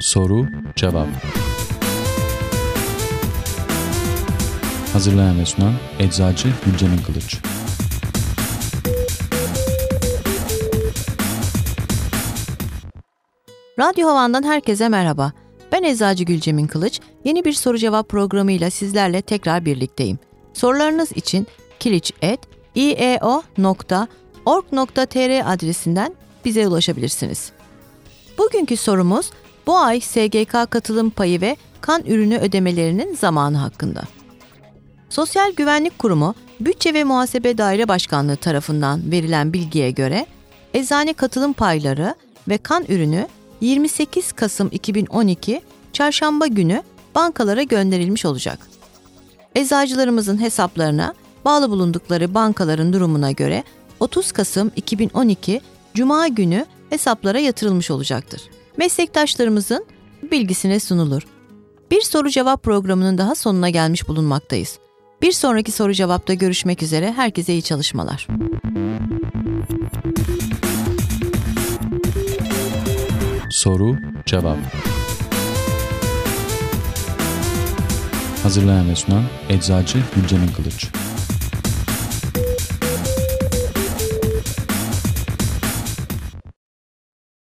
Soru Cevap Hazırlayan ve sunan Eczacı Gülcemin Kılıç Radyo Havan'dan herkese merhaba. Ben Eczacı Gülcemin Kılıç. Yeni bir soru cevap programıyla sizlerle tekrar birlikteyim. Sorularınız için kiliç.ieo.org.tr adresinden bize ulaşabilirsiniz. Bugünkü sorumuz bu ay SGK katılım payı ve kan ürünü ödemelerinin zamanı hakkında. Sosyal Güvenlik Kurumu Bütçe ve Muhasebe Daire Başkanlığı tarafından verilen bilgiye göre eczane katılım payları ve kan ürünü 28 Kasım 2012 Çarşamba günü bankalara gönderilmiş olacak. Eczacılarımızın hesaplarına bağlı bulundukları bankaların durumuna göre 30 Kasım 2012 Cuma günü hesaplara yatırılmış olacaktır. Meslektaşlarımızın bilgisine sunulur. Bir soru cevap programının daha sonuna gelmiş bulunmaktayız. Bir sonraki soru cevapta görüşmek üzere. Herkese iyi çalışmalar. Soru Cevap Hazırlayan ve sunan Eczacı Gülcemin Kılıç